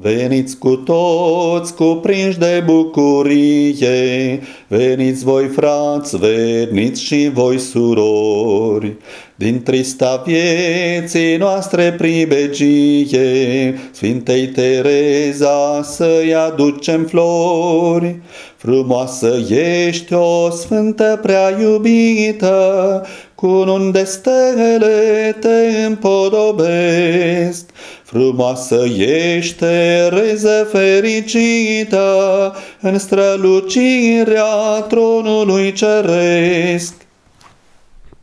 Veniți cu toți cuprinși de bucurie, veniți voi frați, veniți și voi surori. Din trista vieții noastre pribegie, Sfintei Tereza să-i aducem flori. Frumoasă ești o sfântă prea iubită, cu un de stele te împodobesc. Frumoasă ești, Tereză fericită, în strălucirea tronului ceresc.